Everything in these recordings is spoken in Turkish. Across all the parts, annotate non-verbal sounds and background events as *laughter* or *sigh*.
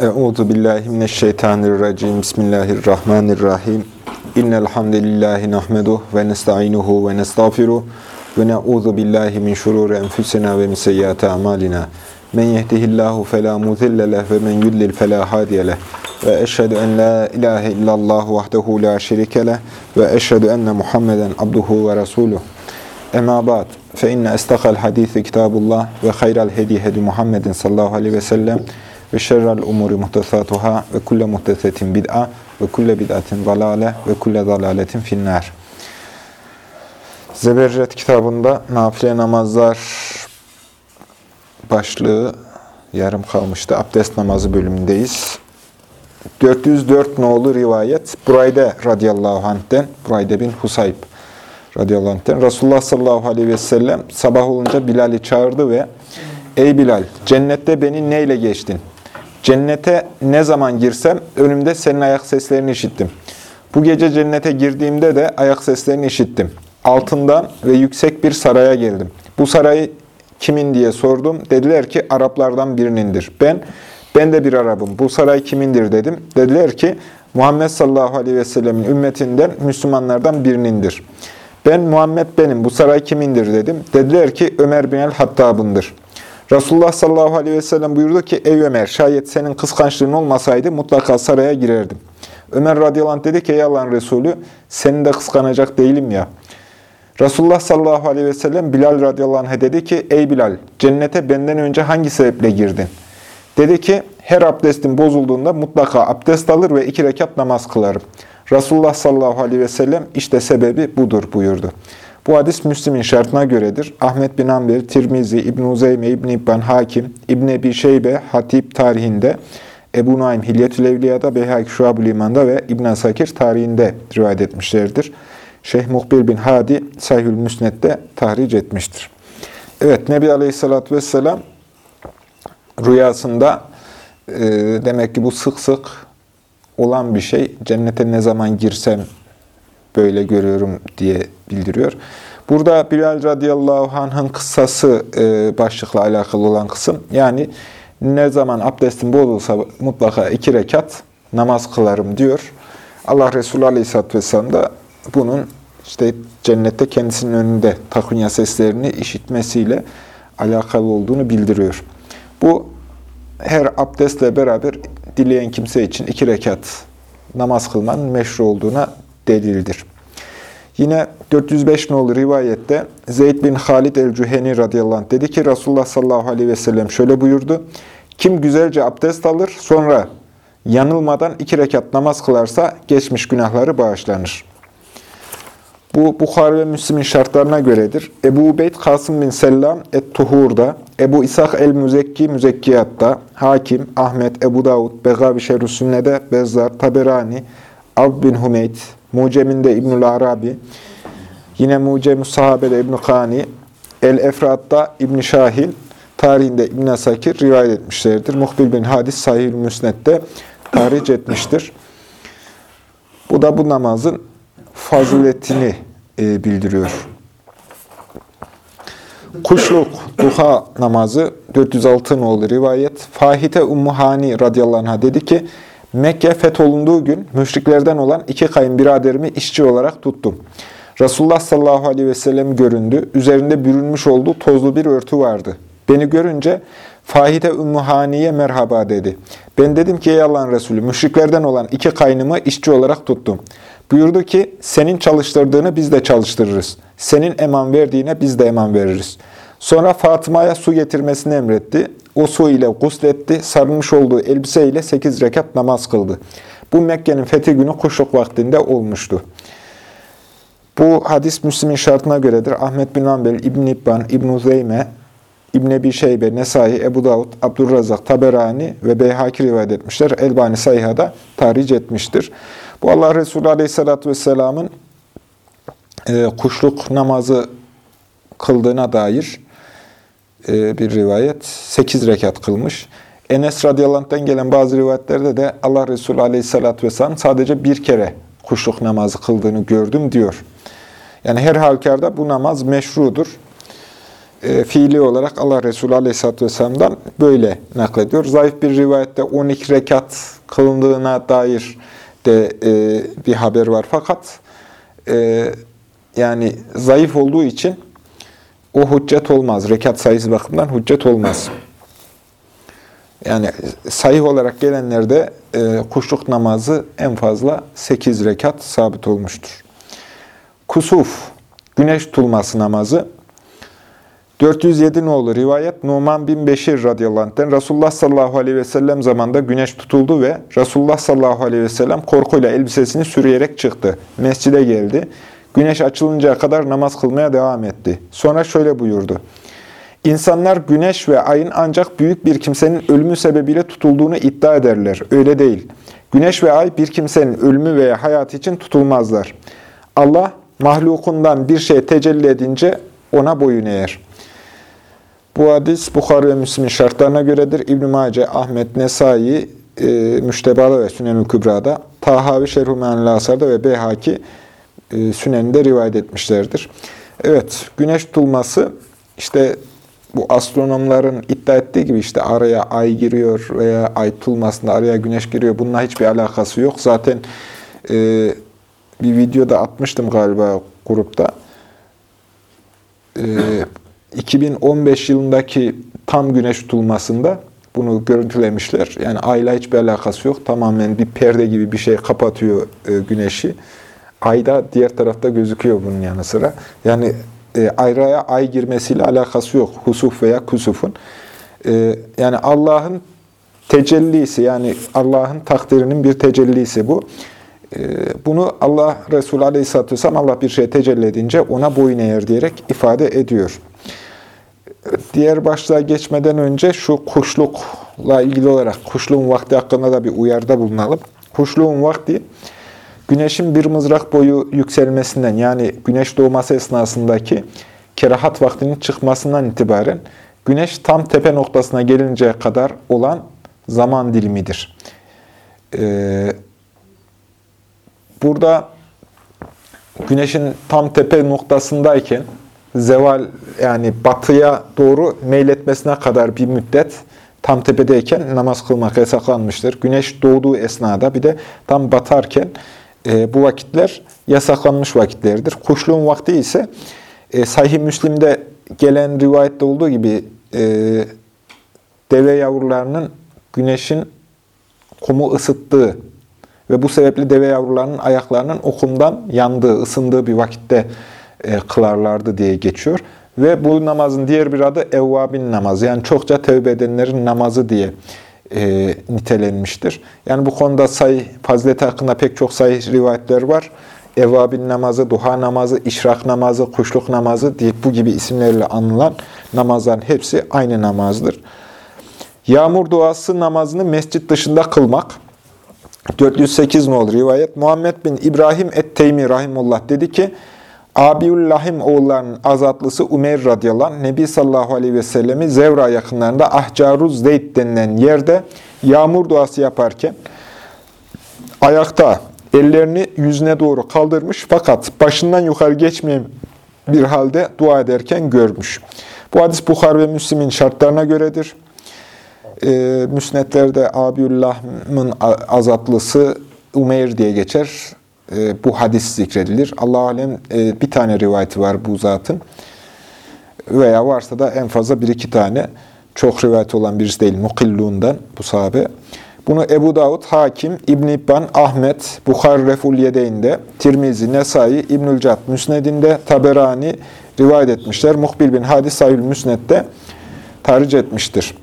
Euzu billahi mineşşeytanirracim. Bismillahirrahmanirrahim. İnnel hamdelellahi nahmeduhu ve nestainuhu ve nestağfiruh ve na'uzu billahi min şururi enfusina ve min seyyiati amalina. Men yehdihillahu fela mudille leh ve men yudlil fela hadiye leh. Ve eşhedü en la ilahe illallah vahdehu la şerike leh ve eşhedü enne Muhammeden abduhu ve resuluh. Ema ba'd. Fe inne estakal hadisi kitabullah ve hayral hedi hedi Muhammedin sallallahu aleyhi ve sellem ve şerrel umuri muhtesatuhâ ve kulle muhtesetin bid'a ve kulle bid'atin zalâle ve kulle zalâletin finnâr. Zeberret kitabında nafile namazlar başlığı yarım kalmıştı. Abdest namazı bölümündeyiz. 404 nolu rivayet Burayde radıyallahu anh'ten, Burayde bin Husayb radıyallahu anh'ten. Resulullah sallallahu aleyhi ve sellem sabah olunca Bilal'i çağırdı ve Ey Bilal, cennette beni neyle geçtin? Cennete ne zaman girsem önümde senin ayak seslerini işittim. Bu gece cennete girdiğimde de ayak seslerini işittim. Altından ve yüksek bir saraya girdim. Bu sarayı kimin diye sordum. Dediler ki Araplardan birinindir. Ben, ben de bir Arap'ım. Bu saray kimindir dedim. Dediler ki Muhammed sallallahu aleyhi ve sellemin ümmetinden Müslümanlardan birinindir. Ben Muhammed benim. Bu saray kimindir dedim. Dediler ki Ömer bin el-Hattab'ındır. Resulullah sallallahu aleyhi ve sellem buyurdu ki Ey Ömer şayet senin kıskançlığın olmasaydı mutlaka saraya girerdim. Ömer radıyallahu anh dedi ki ey Allah'ın Resulü senin de kıskanacak değilim ya. Resulullah sallallahu aleyhi ve sellem Bilal radıyallahu anh'a dedi ki ey Bilal cennete benden önce hangi sebeple girdin? Dedi ki her abdestin bozulduğunda mutlaka abdest alır ve iki rekat namaz kılarım. Resulullah sallallahu aleyhi ve sellem işte sebebi budur buyurdu. Bu hadis Müslim'in şartına göredir. Ahmet bin Amber, Tirmizi, İbn Uzeyme, İbn İbban Hakim, İbn Ebi Şeybe, Hatip tarihinde, Ebu Naim Hilyetül Evliya'da, Beyhaki Şuab-ı Liman'da ve İbn Asakir tarihinde rivayet etmişlerdir. Şeyh Muhbir bin Hadi Sahihül Müsned'de tahric etmiştir. Evet, Nebi Aleyhisselatü Vesselam rüyasında e, demek ki bu sık sık olan bir şey. Cennete ne zaman girsem böyle görüyorum diye bildiriyor. Burada Bilal radıyallahu anh'ın kıssası e, başlıkla alakalı olan kısım. Yani ne zaman abdestim bozulsa mutlaka iki rekat namaz kılarım diyor. Allah Resulü aleyhisselatü vesselam da bunun işte cennette kendisinin önünde takvinya seslerini işitmesiyle alakalı olduğunu bildiriyor. Bu her abdestle beraber dileyen kimse için iki rekat namaz kılmanın meşru olduğuna delildir. Yine 405 nolu rivayette Zeyd bin Halid el-Cüheni radıyallahu anh dedi ki Resulullah sallallahu aleyhi ve sellem şöyle buyurdu. Kim güzelce abdest alır sonra yanılmadan iki rekat namaz kılarsa geçmiş günahları bağışlanır. Bu Bukhari ve Müslim'in şartlarına göredir. Ebu Ubeyd Kasım bin Sellam et-Tuhur'da, Ebu İshak el-Müzekki Müzekkiyat'ta, Hakim, Ahmet, Ebu Davud, Begavi Şerü Sünne'de, Bezzar, Taberani, Ab bin Humeyd, Mucem'inde İbnül Arabi, yine Mucem-i Sahabe'de İbn-i Kani, El-Efrat'ta İbn Şahil, tarihinde İbn Sakir rivayet etmişlerdir. Muhbil bin Hadis Sahih-i Müsned'de tahric etmiştir. Bu da bu namazın faziletini e, bildiriyor. Kuşluk, duha namazı 406 nolu rivayet. Fahite Ummuhani radıyallahu anh'a dedi ki, Mekke fetholunduğu gün müşriklerden olan iki kayınbiraderimi işçi olarak tuttum. Resulullah sallallahu aleyhi ve sellem göründü. Üzerinde bürünmüş olduğu tozlu bir örtü vardı. Beni görünce Fahite Ümmühani'ye merhaba dedi. Ben dedim ki ey Allah'ın Resulü müşriklerden olan iki kaynımı işçi olarak tuttum. Buyurdu ki senin çalıştırdığını biz de çalıştırırız. Senin eman verdiğine biz de eman veririz. Sonra Fatıma'ya su getirmesini emretti. O su ile gusletti, sarılmış olduğu elbise ile sekiz rekat namaz kıldı. Bu Mekke'nin fethi günü kuşluk vaktinde olmuştu. Bu hadis Müslim'in şartına göredir. Ahmet bin Ambel, İbn İbban, İbn Zeyme, İbn Ebi Şeybe, Nesai, Ebu Davud, Abdurrazak, Taberani ve Beyhaki rivayet etmişler. Elbani Sayha'da tahric etmiştir. Bu Allah Resulü Aleyhisselatü Vesselam'ın e, kuşluk namazı kıldığına dair bir rivayet. Sekiz rekat kılmış. Enes radıyallahu gelen bazı rivayetlerde de Allah Resulü aleyhissalatü vesselam sadece bir kere kuşluk namazı kıldığını gördüm diyor. Yani her halükarda bu namaz meşrudur. e, fiili olarak Allah Resulü Aleyhisselatü Vesselam'dan böyle naklediyor. Zayıf bir rivayette 12 rekat kılındığına dair de e, bir haber var. Fakat e, yani zayıf olduğu için o hüccet olmaz. Rekat sayısı bakımından hüccet olmaz. Yani sahih olarak gelenlerde e, kuşluk namazı en fazla 8 rekat sabit olmuştur. Kusuf, güneş tutulması namazı. 407 nolu rivayet Numan bin Beşir radıyallahu anh'ten Resulullah sallallahu aleyhi ve sellem zamanında güneş tutuldu ve Resulullah sallallahu aleyhi ve sellem korkuyla elbisesini sürüyerek çıktı. Mescide geldi. Güneş açılıncaya kadar namaz kılmaya devam etti. Sonra şöyle buyurdu. İnsanlar güneş ve ayın ancak büyük bir kimsenin ölümü sebebiyle tutulduğunu iddia ederler. Öyle değil. Güneş ve ay bir kimsenin ölümü veya hayatı için tutulmazlar. Allah mahlukundan bir şey tecelli edince ona boyun eğer. Bu hadis Bukhari ve Müslim'in şartlarına göredir. İbn-i Mace, Ahmet, Nesai, e, Müştebada ve Sünenül Kübra'da, Tahavi, Şerhu Me'anil Asar'da ve Beyhaki e, Sünen'de rivayet etmişlerdir. Evet, güneş tutulması işte bu astronomların iddia ettiği gibi işte araya ay giriyor veya ay tutulmasında araya güneş giriyor. Bununla hiçbir alakası yok. Zaten e, bir videoda atmıştım galiba grupta. E, 2015 yılındaki tam güneş tutulmasında bunu görüntülemişler. Yani ayla hiçbir alakası yok. Tamamen bir perde gibi bir şey kapatıyor e, güneşi. Ayda diğer tarafta gözüküyor bunun yanı sıra. Yani e, ayraya ay girmesiyle alakası yok. Husuf veya kusufun. E, yani Allah'ın tecellisi yani Allah'ın takdirinin bir tecellisi bu. E, bunu Allah Resulü Aleyhisselatü Vesselam Allah bir şey tecelli edince ona boyun eğer diyerek ifade ediyor. Diğer başlığa geçmeden önce şu kuşlukla ilgili olarak kuşluğun vakti hakkında da bir uyarıda bulunalım. Kuşluğun vakti güneşin bir mızrak boyu yükselmesinden yani güneş doğması esnasındaki kerahat vaktinin çıkmasından itibaren güneş tam tepe noktasına gelinceye kadar olan zaman dilimidir. Ee, burada güneşin tam tepe noktasındayken zeval yani batıya doğru meyletmesine kadar bir müddet tam tepedeyken namaz kılmak yasaklanmıştır. Güneş doğduğu esnada bir de tam batarken e, bu vakitler yasaklanmış vakitlerdir. Kuşluğun vakti ise e, Sahih Müslim'de gelen rivayette olduğu gibi e, deve yavrularının güneşin kumu ısıttığı ve bu sebeple deve yavrularının ayaklarının okumdan yandığı, ısındığı bir vakitte e, kılarlardı diye geçiyor. Ve bu namazın diğer bir adı evvabin namazı. Yani çokça tevbe edenlerin namazı diye e, nitelenmiştir. Yani bu konuda sayı, fazileti hakkında pek çok sayı rivayetler var. Evvabin namazı, duha namazı, işrak namazı, kuşluk namazı diye bu gibi isimlerle anılan namazların hepsi aynı namazdır. Yağmur duası namazını mescit dışında kılmak. 408 nol rivayet. Muhammed bin İbrahim et-Teymi rahimullah dedi ki, Abiullahim oğullarının azatlısı Umeyr radıyallahu anh, Nebi sallallahu aleyhi ve sellemi Zevra yakınlarında Ahcaruz Zeyd denilen yerde yağmur duası yaparken ayakta ellerini yüzüne doğru kaldırmış fakat başından yukarı geçmeyen bir halde dua ederken görmüş. Bu hadis Bukhar ve Müslim'in şartlarına göredir. Ee, müsnetlerde Abiullah'ın azatlısı Umeyr diye geçer. E, bu hadis zikredilir. Allah alem e, bir tane rivayeti var bu zatın. Veya varsa da en fazla bir iki tane. Çok rivayeti olan birisi değil. Mukilluğundan bu sahabe. Bunu Ebu Davud, Hakim, İbn İbban, Ahmet, Bukhar Reful Yedeyn'de, Tirmizi, Nesai, İbnül Cad Müsned'inde, Taberani rivayet etmişler. Muhbil bin Hadis Sahül Müsned'de tarih etmiştir.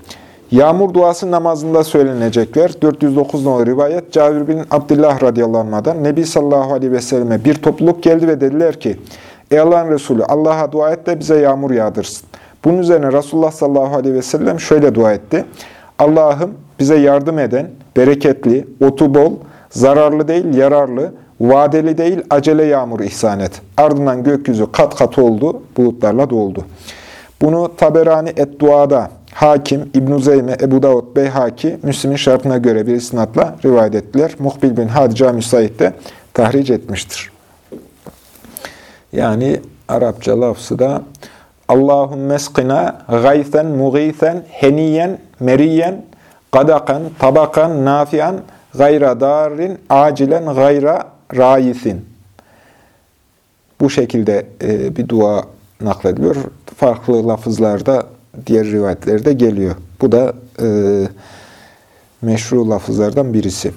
Yağmur duası namazında söylenecekler. 409 numaralı rivayet Cabir bin Abdullah radıyallahu Nebi sallallahu aleyhi ve selleme bir topluluk geldi ve dediler ki Ey Allah'ın Resulü Allah'a dua et de bize yağmur yağdırsın. Bunun üzerine Resulullah sallallahu aleyhi ve sellem şöyle dua etti. Allah'ım bize yardım eden, bereketli, otu bol, zararlı değil yararlı, vadeli değil acele yağmur ihsan et. Ardından gökyüzü kat kat oldu, bulutlarla doldu. Bunu Taberani et-Dua'da Hakim, İbn-i Zeyme, Ebu Davud, Beyhaki, Müslim'in şartına göre bir isnatla rivayet ettiler. Muhbil bin Hadica Müsait de tahric etmiştir. Yani Arapça lafzı da Allahümme eskina gaysen mugisen heniyen meriyen gadakan tabakan nafian gayra darin acilen gayra raisin. Bu şekilde e, bir dua naklediliyor. Farklı lafızlarda diğer rivayetlerde geliyor. Bu da e, meşru lafızlardan birisi.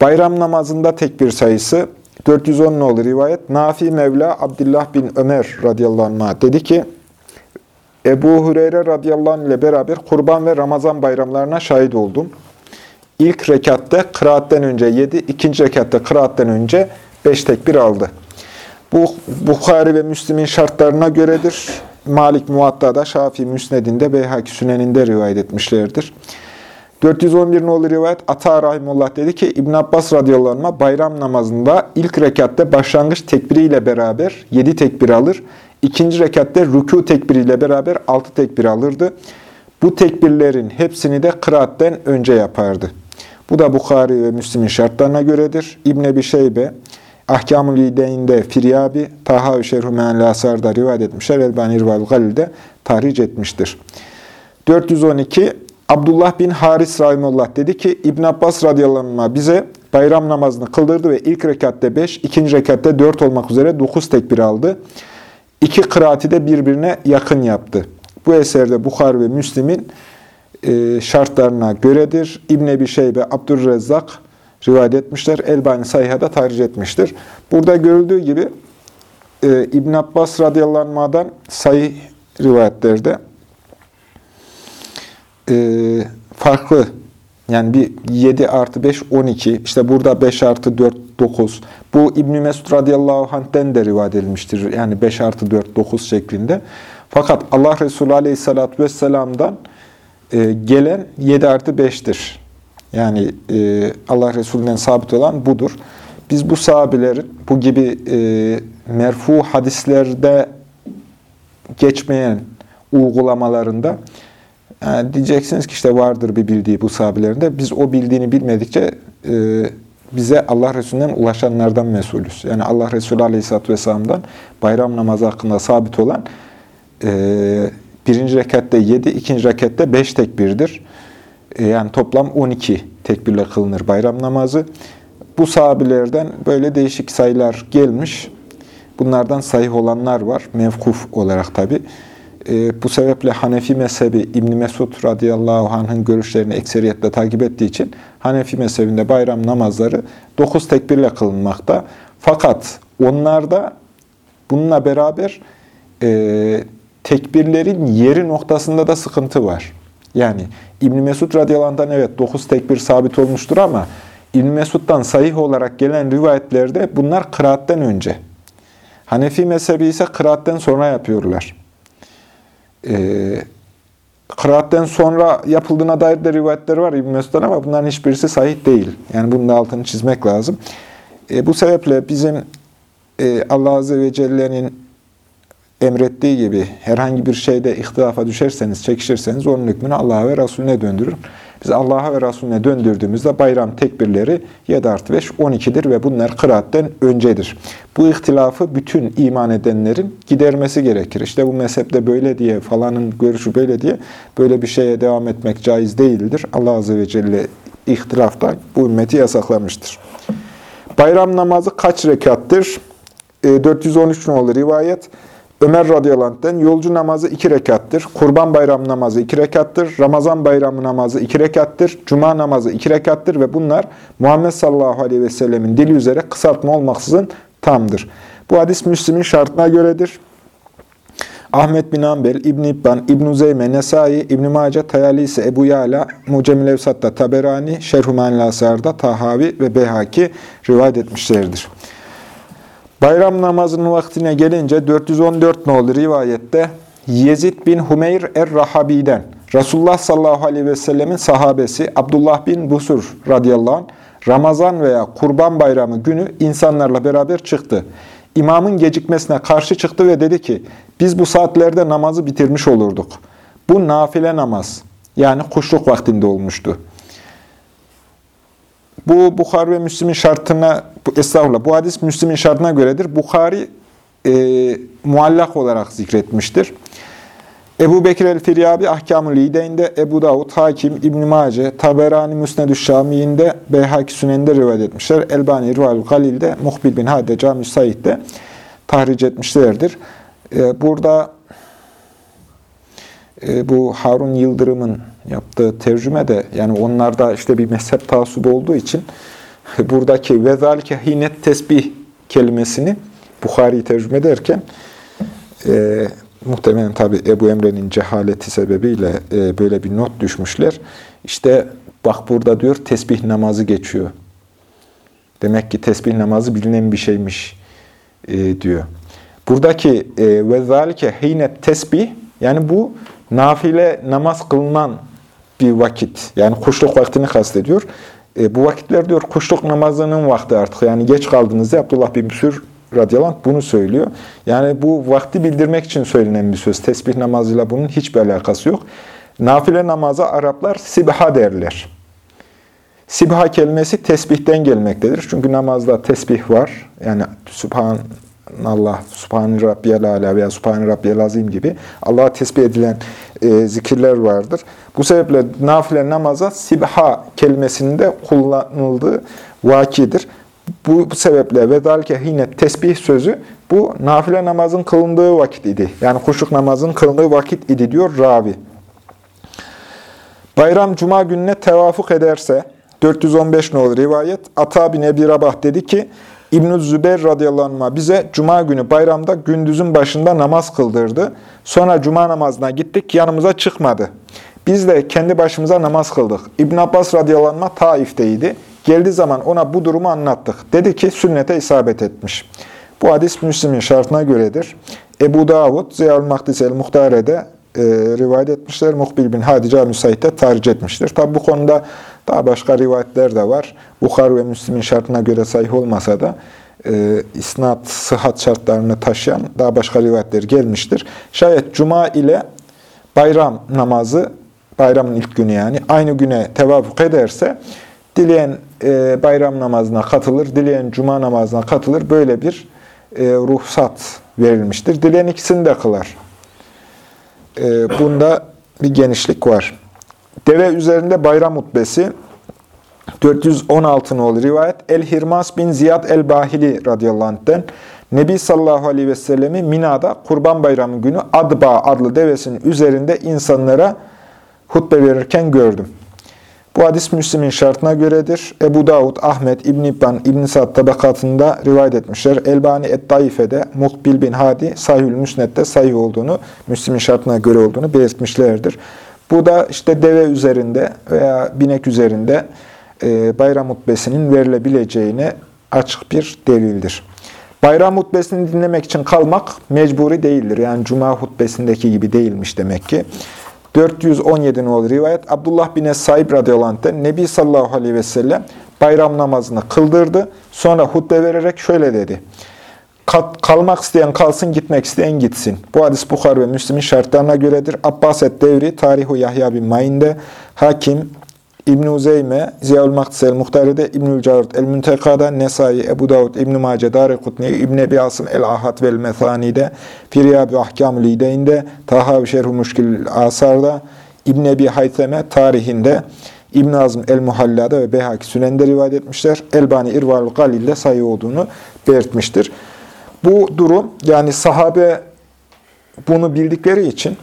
Bayram namazında tekbir sayısı 410 nolu rivayet. Nafi Mevla Abdullah bin Ömer radıyallahu anh dedi ki, Ebu Hureyre radıyallahu anh ile beraber kurban ve Ramazan bayramlarına şahit oldum. İlk rekatte kıraatten önce 7, ikinci rekatte kıraatten önce 5 tekbir aldı. Bu Bukhari ve Müslim'in şartlarına göredir. Malik Muatta'da, Şafii Müsned'inde, Beyhaki Sünen'inde rivayet etmişlerdir. 411 nolu rivayet Ata Rahimullah dedi ki İbn Abbas radıyallahu anh bayram namazında ilk rekatte başlangıç tekbiriyle beraber 7 tekbir alır. İkinci rekatte rükû tekbiriyle beraber 6 tekbir alırdı. Bu tekbirlerin hepsini de kıraatten önce yapardı. Bu da Bukhari ve Müslim'in şartlarına göredir. İbn Ebi Şeybe, Ahkam-ı Lideyn'de Firyabi, Taha-ı Şerhu Me'al-Asar'da rivayet etmişler. Elbani Rival Galil'de tahric etmiştir. 412 Abdullah bin Haris Rahimullah dedi ki İbn Abbas radıyallahu anh bize bayram namazını kıldırdı ve ilk rekatte 5, ikinci rekatte 4 olmak üzere 9 tekbir aldı. İki kıraati de birbirine yakın yaptı. Bu eserde Bukhar ve Müslim'in şartlarına göredir. İbn Ebi Şeybe, Abdurrezzak rivayet etmişler. Elbani Sayha'da tarih etmiştir. Burada görüldüğü gibi e, İbn Abbas radıyallahu anh'dan sayı rivayetlerde e, farklı yani bir 7 artı 5, 12. İşte burada 5 artı 4, 9. Bu İbn-i Mesud radıyallahu anh'den de rivayet edilmiştir. Yani 5 artı 4, 9 şeklinde. Fakat Allah Resulü aleyhissalatü vesselam'dan e, gelen 7 artı 5'tir. Yani e, Allah Resulü'nden sabit olan budur. Biz bu sahabelerin bu gibi e, merfu hadislerde geçmeyen uygulamalarında yani diyeceksiniz ki işte vardır bir bildiği bu sahabelerinde. Biz o bildiğini bilmedikçe e, bize Allah Resulü'nden ulaşanlardan mesulüz. Yani Allah Resulü Aleyhisselatü Vesselam'dan bayram namazı hakkında sabit olan e, birinci rekatte yedi, ikinci rekatte beş tekbirdir. E, yani toplam 12 tekbirle kılınır bayram namazı. Bu sahabelerden böyle değişik sayılar gelmiş. Bunlardan sahih olanlar var. Mevkuf olarak tabi. E, bu sebeple Hanefi mezhebi İbn Mesud radıyallahu anh'ın görüşlerini ekseriyetle takip ettiği için Hanefi mezhebinde bayram namazları 9 tekbirle kılınmakta. Fakat onlarda bununla beraber e, tekbirlerin yeri noktasında da sıkıntı var. Yani İbn Mesud radıyallahu evet 9 tekbir sabit olmuştur ama İbn Mesud'dan sahih olarak gelen rivayetlerde bunlar kıraatten önce. Hanefi mezhebi ise kıraatten sonra yapıyorlar e, kıraatten sonra yapıldığına dair de rivayetler var İbn Mesud'dan ama bunların hiçbirisi sahih değil. Yani bunun da altını çizmek lazım. E, bu sebeple bizim e, Allah Azze ve Celle'nin emrettiği gibi herhangi bir şeyde ihtilafa düşerseniz, çekişirseniz onun hükmünü Allah'a ve Resulüne döndürün. Biz Allah'a ve Resulüne döndürdüğümüzde bayram tekbirleri 7 artı 5, 12'dir ve bunlar kıraatten öncedir. Bu ihtilafı bütün iman edenlerin gidermesi gerekir. İşte bu mezhepte böyle diye, falanın görüşü böyle diye böyle bir şeye devam etmek caiz değildir. Allah Azze ve Celle ihtilaftan bu ümmeti yasaklamıştır. Bayram namazı kaç rekattır? 413 nolu rivayet. Ömer radıyallahu anh'den yolcu namazı iki rekattır. Kurban bayram namazı iki rekattır. Ramazan bayramı namazı iki rekattır. Cuma namazı iki rekattır ve bunlar Muhammed sallallahu aleyhi ve sellemin dili üzere kısaltma olmaksızın tamdır. Bu hadis Müslim'in şartına göredir. Ahmet bin Ambel, İbn İbban, İbn Zeyme, Nesai, İbn Mace, Tayalisi, Ebu Yala, Mucemil Evsat'ta Taberani, Şerhumanil Asar'da Tahavi ve Behaki rivayet etmişlerdir. Bayram namazının vaktine gelince 414 nolu rivayette Yezid bin Humeyr er-Rahabi'den Resulullah sallallahu aleyhi ve sellemin sahabesi Abdullah bin Busur radıyallahu anh Ramazan veya Kurban Bayramı günü insanlarla beraber çıktı. İmamın gecikmesine karşı çıktı ve dedi ki, biz bu saatlerde namazı bitirmiş olurduk. Bu nafile namaz, yani kuşluk vaktinde olmuştu. Bu Bukhari ve Müslim'in şartına, estağfurullah, bu hadis Müslim'in şartına göredir. Bukhari e, muallak olarak zikretmiştir. Ebu Bekir el-Firyabi Ahkam-ı Lide'inde, Ebu Davud, Hakim, İbn-i Mace, Taberani Müsned-ü Şami'inde, Beyhaki Sünen'de rivayet etmişler. Elbani Rival Galil'de, Muhbil bin Hade, Cami Said'de tahric etmişlerdir. Ee, burada e, bu Harun Yıldırım'ın yaptığı tercüme de yani onlarda işte bir mezhep taassubu olduğu için *laughs* buradaki vezalike hinet tesbih kelimesini Bukhari tercüme ederken e, muhtemelen tabi Ebu Emre'nin cehaleti sebebiyle e, böyle bir not düşmüşler. İşte bak burada diyor tesbih namazı geçiyor. Demek ki tesbih namazı bilinen bir şeymiş e, diyor. Buradaki e, ve zalike hinet tesbih yani bu nafile namaz kılınan bir vakit. Yani kuşluk vaktini kastediyor. E, bu vakitler diyor kuşluk namazının vakti artık. Yani geç kaldığınızda Abdullah bin Müsür radıyallahu anh bunu söylüyor. Yani bu vakti bildirmek için söylenen bir söz. Tesbih namazıyla bunun hiçbir alakası yok. Nafile namaza Araplar sibha derler. Sibha kelimesi tesbihten gelmektedir. Çünkü namazda tesbih var. Yani Subhan Allah, Subhan Rabbiyel Ala veya Subhan Rabbiyel Azim gibi Allah'a tesbih edilen e, zikirler vardır. Bu sebeple nafile namaza sibha kelimesinde kullanıldığı vakidir. Bu, bu sebeple vedalke hine tesbih sözü bu nafile namazın kılındığı vakit idi. Yani kuşluk namazın kılındığı vakit idi diyor ravi. Bayram cuma gününe tevafuk ederse 415 nolu rivayet Ata bin Ebi Rabah dedi ki İbn-i Zübeyir radıyallahu bize cuma günü bayramda gündüzün başında namaz kıldırdı. Sonra cuma namazına gittik yanımıza çıkmadı. Biz de kendi başımıza namaz kıldık. İbn Abbas radıyallahu anh Taif'teydi. Geldiği zaman ona bu durumu anlattık. Dedi ki sünnete isabet etmiş. Bu hadis Müslim'in şartına göredir. Ebu Davud, Ziyal Makdis el-Muhtare'de e, rivayet etmişler. Muhbil bin Hadice Müsait'te tarih etmiştir. Tabi bu konuda daha başka rivayetler de var. Bukhar ve Müslim'in şartına göre sahih olmasa da e, isnat, sıhhat şartlarını taşıyan daha başka rivayetler gelmiştir. Şayet cuma ile bayram namazı, bayramın ilk günü yani, aynı güne tevafuk ederse, dileyen e, bayram namazına katılır, dileyen cuma namazına katılır. Böyle bir e, ruhsat verilmiştir. Dileyen ikisini de kılar. E, bunda bir genişlik var. Deve üzerinde bayram hutbesi 416 nolu rivayet El-Hirmas bin Ziyad el-Bahili radıyallahu anh'den Nebi sallallahu aleyhi ve sellemi Mina'da Kurban Bayramı günü Adba adlı devesinin üzerinde insanlara hutbe verirken gördüm. Bu hadis Müslim'in şartına göredir. Ebu Davud, Ahmet, İbn İbban, İbn Sa'd tabakatında rivayet etmişler. Elbani et-Daife'de, Muhbil bin Hadi, Sahihül Müsned'de sahih olduğunu, Müslim'in şartına göre olduğunu belirtmişlerdir. Bu da işte deve üzerinde veya binek üzerinde e, bayram hutbesinin verilebileceğine açık bir delildir. Bayram hutbesini dinlemek için kalmak mecburi değildir. Yani cuma hutbesindeki gibi değilmiş demek ki. 417 numaralı rivayet Abdullah bin Es-Saib radıyallahu Nebi sallallahu aleyhi ve sellem bayram namazını kıldırdı. Sonra hutbe vererek şöyle dedi. Kalmak isteyen kalsın, gitmek isteyen gitsin. Bu hadis Bukhar ve Müslim'in şartlarına göredir. Abbas et-Devri, Tarihu Yahya bin Mayin'de, Hakim, İbn-i Uzeyme, Ziyaül Maktisel Muhtare'de, İbnül Carud El-Münteka'da, Nesai, Ebu Davud, İbn-i Mace, Darikutni, İbn-i Ebi Asım El-Ahad vel Methani'de, Firyabi Ahkam-ı Lideyn'de, Tahav Şerhu Müşkil Asar'da, İbn-i Ebi Haytheme tarihinde, İbn Azm el-Muhalla'da ve Beyhaki Sünen'de rivayet etmişler. Elbani İrval Galil'de sayı olduğunu belirtmiştir. Bu durum yani sahabe bunu bildikleri için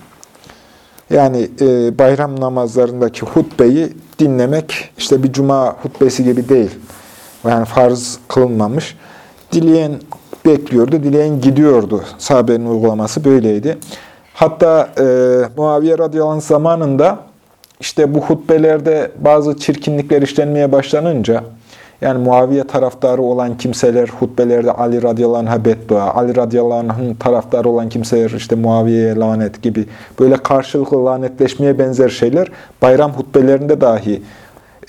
yani e, bayram namazlarındaki hutbeyi dinlemek işte bir cuma hutbesi gibi değil. Yani farz kılınmamış. Dileyen bekliyordu, dileyen gidiyordu. Sahabenin uygulaması böyleydi. Hatta e, Muaviye radıyallahu zamanında işte bu hutbelerde bazı çirkinlikler işlenmeye başlanınca yani Muaviye taraftarı olan kimseler hutbelerde Ali radıyallahu anh'a beddua, Ali radıyallahu anh'ın taraftarı olan kimseler işte Muaviye'ye lanet gibi böyle karşılıklı lanetleşmeye benzer şeyler bayram hutbelerinde dahi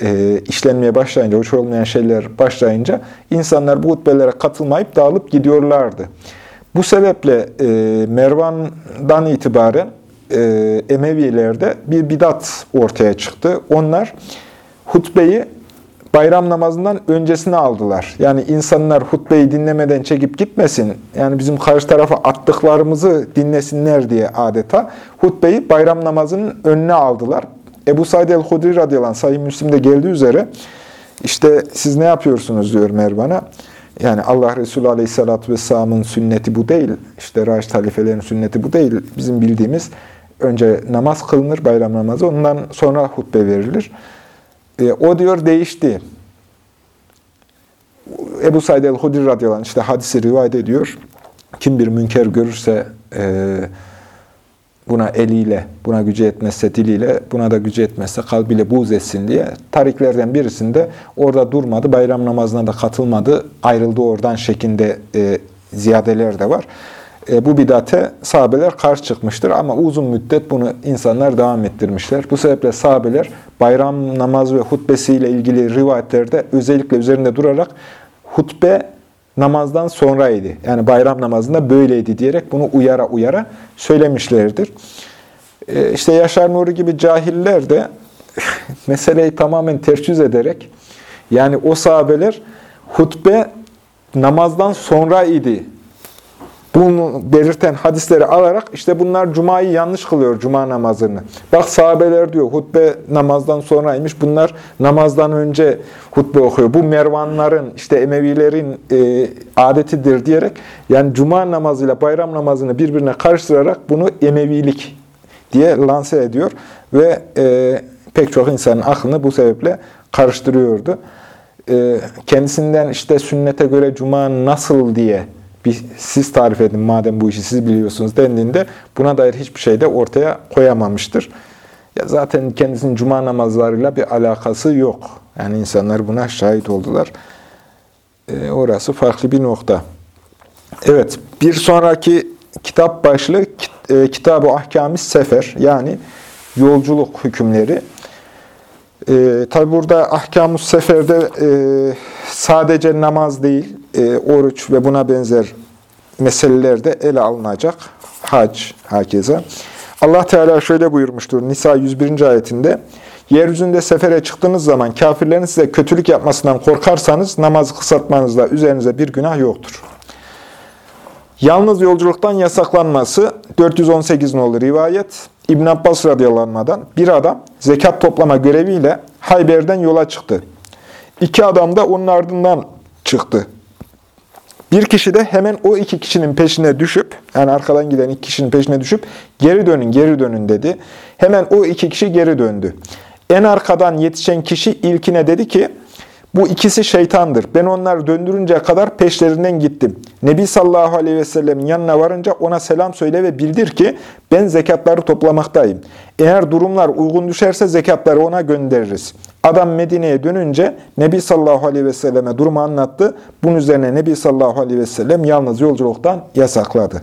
e, işlenmeye başlayınca, hoş olmayan şeyler başlayınca insanlar bu hutbelere katılmayıp dağılıp gidiyorlardı. Bu sebeple e, Mervan'dan itibaren e, Emevilerde bir bidat ortaya çıktı. Onlar hutbeyi bayram namazından öncesini aldılar. Yani insanlar hutbeyi dinlemeden çekip gitmesin, yani bizim karşı tarafa attıklarımızı dinlesinler diye adeta hutbeyi bayram namazının önüne aldılar. Ebu Said el-Hudri radıyallahu anh, Sahih Müslim'de geldiği üzere, işte siz ne yapıyorsunuz diyor Mervan'a. Yani Allah Resulü Aleyhisselatü Vesselam'ın sünneti bu değil. İşte Raşid halifelerin sünneti bu değil. Bizim bildiğimiz önce namaz kılınır, bayram namazı. Ondan sonra hutbe verilir. E, o diyor değişti. Ebu Said el-Hudri radıyallahu anh işte hadisi rivayet ediyor. Kim bir münker görürse e, buna eliyle, buna gücü etmezse diliyle, buna da gücü etmezse kalbiyle buğz etsin diye tariklerden birisinde orada durmadı, bayram namazına da katılmadı, ayrıldı oradan şeklinde e, ziyadeler de var. E, bu bidate sahabeler karşı çıkmıştır ama uzun müddet bunu insanlar devam ettirmişler. Bu sebeple sahabeler bayram namazı ve hutbesiyle ilgili rivayetlerde özellikle üzerinde durarak hutbe namazdan sonraydı. Yani bayram namazında böyleydi diyerek bunu uyara uyara söylemişlerdir. E, işte Yaşar Nuri gibi cahiller de *laughs* meseleyi tamamen ters yüz ederek yani o sahabeler hutbe namazdan sonra idi bunu belirten hadisleri alarak işte bunlar cumayı yanlış kılıyor cuma namazını. Bak sahabeler diyor hutbe namazdan sonraymış. Bunlar namazdan önce hutbe okuyor. Bu Mervanların işte Emevilerin e, adetidir diyerek yani cuma namazıyla bayram namazını birbirine karıştırarak bunu Emevilik diye lanse ediyor ve e, pek çok insanın aklını bu sebeple karıştırıyordu. E, kendisinden işte sünnete göre cuma nasıl diye bir siz tarif edin madem bu işi siz biliyorsunuz dendiğinde buna dair hiçbir şey de ortaya koyamamıştır. Ya zaten kendisinin cuma namazlarıyla bir alakası yok. Yani insanlar buna şahit oldular. E, orası farklı bir nokta. Evet, bir sonraki kitap başlığı e, Kitab-ı Ahkâmis Sefer yani yolculuk hükümleri. E, Tabi burada Ahkâmus Sefer'de e, sadece namaz değil, e, oruç ve buna benzer meseleler de ele alınacak. Hac, hakeza. Allah Teala şöyle buyurmuştur Nisa 101. ayetinde. Yeryüzünde sefere çıktığınız zaman kafirlerin size kötülük yapmasından korkarsanız namazı kısaltmanızda üzerinize bir günah yoktur. Yalnız yolculuktan yasaklanması 418 nolu rivayet İbn Abbas radıyallahu bir adam zekat toplama göreviyle Hayber'den yola çıktı. İki adam da onun ardından çıktı. Bir kişi de hemen o iki kişinin peşine düşüp, yani arkadan giden iki kişinin peşine düşüp, geri dönün, geri dönün dedi. Hemen o iki kişi geri döndü. En arkadan yetişen kişi ilkine dedi ki, bu ikisi şeytandır. Ben onları döndürünce kadar peşlerinden gittim. Nebi sallallahu aleyhi ve sellemin yanına varınca ona selam söyle ve bildir ki ben zekatları toplamaktayım. Eğer durumlar uygun düşerse zekatları ona göndeririz. Adam Medine'ye dönünce Nebi sallallahu aleyhi ve selleme durumu anlattı. Bunun üzerine Nebi sallallahu aleyhi ve sellem yalnız yolculuktan yasakladı.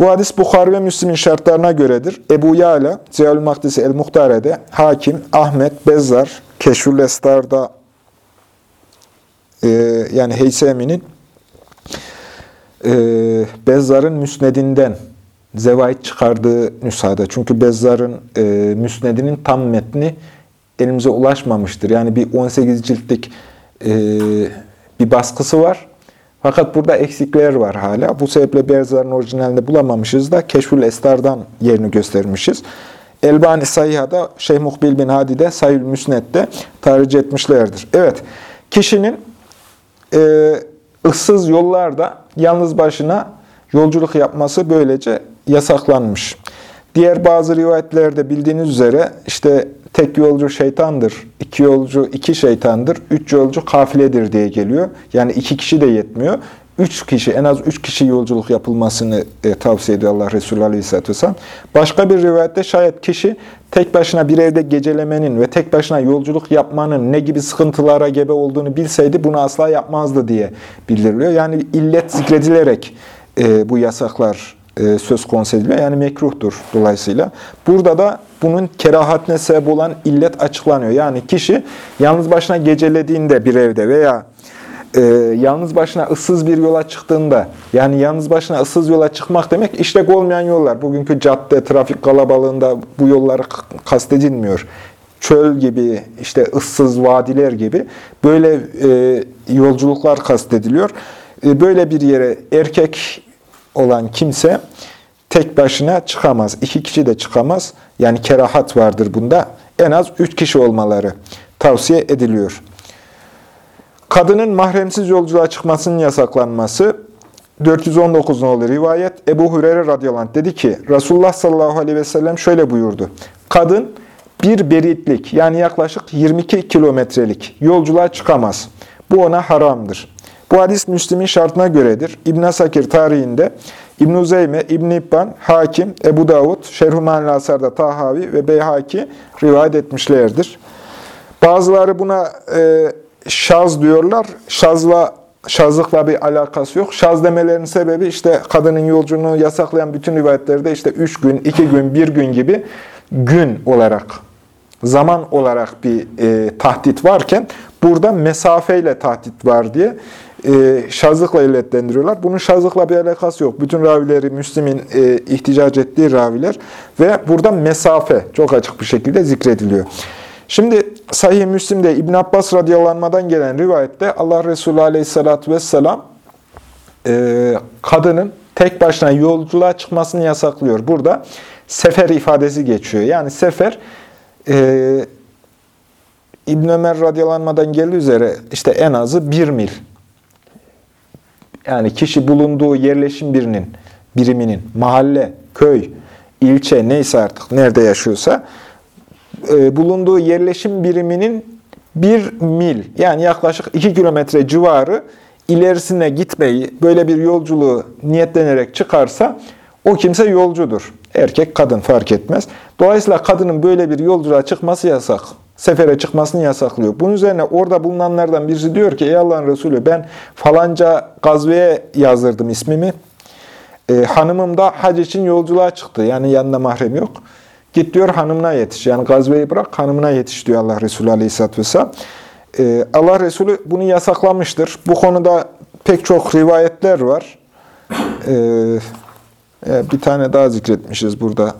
Bu hadis Bukhari ve Müslim'in şartlarına göredir. Ebu Yala, Ziyal-ül Mahdisi el-Muhtare'de, Hakim, Ahmet, Bezzar, Keşfül Estar'da e, yani Heysemi'nin e, Bezzar'ın müsnedinden zevait çıkardığı nüshada. Çünkü Bezzar'ın e, müsnedinin tam metni elimize ulaşmamıştır. Yani bir 18 ciltlik e, bir baskısı var. Fakat burada eksikler var hala. Bu sebeple Berzar'ın orijinalinde bulamamışız da Keşfül Estar'dan yerini göstermişiz. Elbani Sayha'da Şeyh Muhbil bin Hadi'de Sayül Müsnet'te tarih etmişlerdir. Evet, kişinin e, ıssız yollarda yalnız başına yolculuk yapması böylece yasaklanmış. Diğer bazı rivayetlerde bildiğiniz üzere işte tek yolcu şeytandır, iki yolcu iki şeytandır, üç yolcu kafiledir diye geliyor. Yani iki kişi de yetmiyor. Üç kişi, en az üç kişi yolculuk yapılmasını e, tavsiye ediyor Allah Resulü Aleyhisselatü Vesselam. Başka bir rivayette şayet kişi tek başına bir evde gecelemenin ve tek başına yolculuk yapmanın ne gibi sıkıntılara gebe olduğunu bilseydi bunu asla yapmazdı diye bildiriliyor. Yani illet zikredilerek e, bu yasaklar e, söz konusu ediliyor. Yani mekruhtur dolayısıyla. Burada da bunun kerahatine sebep olan illet açıklanıyor. Yani kişi yalnız başına gecelediğinde bir evde veya e, yalnız başına ıssız bir yola çıktığında, yani yalnız başına ıssız yola çıkmak demek işlek olmayan yollar. Bugünkü cadde, trafik kalabalığında bu yolları kastedilmiyor. çöl gibi, işte ıssız vadiler gibi böyle e, yolculuklar kastediliyor. E, böyle bir yere erkek olan kimse tek başına çıkamaz. İki kişi de çıkamaz. Yani kerahat vardır bunda. En az üç kişi olmaları tavsiye ediliyor. Kadının mahremsiz yolculuğa çıkmasının yasaklanması 419 nolu rivayet Ebu Hureyre radıyallahu anh dedi ki Resulullah sallallahu aleyhi ve sellem şöyle buyurdu. Kadın bir beritlik yani yaklaşık 22 kilometrelik yolculuğa çıkamaz. Bu ona haramdır. Bu hadis Müslim'in şartına göredir. İbn Sakir tarihinde İbn Uzeyme, İbn İbban, Hakim, Ebu Davud, Şerhuman Asar'da Tahavi ve Beyhaki rivayet etmişlerdir. Bazıları buna e, şaz diyorlar. Şazla şazlıkla bir alakası yok. Şaz demelerinin sebebi işte kadının yolculuğunu yasaklayan bütün rivayetlerde işte üç gün, iki gün, bir gün gibi gün olarak, zaman olarak bir e, tahdit varken burada mesafeyle tahdit var diye e, şazlıkla illetlendiriyorlar. Bunun şazlıkla bir alakası yok. Bütün ravileri Müslim'in e, ihticac ettiği raviler ve burada mesafe çok açık bir şekilde zikrediliyor. Şimdi Sahih Müslim'de İbn Abbas radıyallahu gelen rivayette Allah Resulü aleyhissalatü vesselam e, kadının tek başına yolculuğa çıkmasını yasaklıyor. Burada sefer ifadesi geçiyor. Yani sefer e, İbn Ömer radıyallahu geldiği üzere işte en azı bir mil. Yani kişi bulunduğu yerleşim birinin, biriminin, mahalle, köy, ilçe neyse artık nerede yaşıyorsa e, bulunduğu yerleşim biriminin bir mil yani yaklaşık iki kilometre civarı ilerisine gitmeyi, böyle bir yolculuğu niyetlenerek çıkarsa o kimse yolcudur. Erkek, kadın fark etmez. Dolayısıyla kadının böyle bir yolculuğa çıkması yasak. Sefere çıkmasını yasaklıyor. Bunun üzerine orada bulunanlardan birisi diyor ki, ey Allah'ın Resulü ben falanca gazveye yazdırdım ismimi. E, hanımım da hac için yolculuğa çıktı. Yani yanında mahrem yok. Git diyor hanımına yetiş. Yani gazveyi bırak hanımına yetiş diyor Allah Resulü Aleyhisselatü Vesselam. Ee, Allah Resulü bunu yasaklamıştır. Bu konuda pek çok rivayetler var. Ee, e, bir tane daha zikretmişiz burada.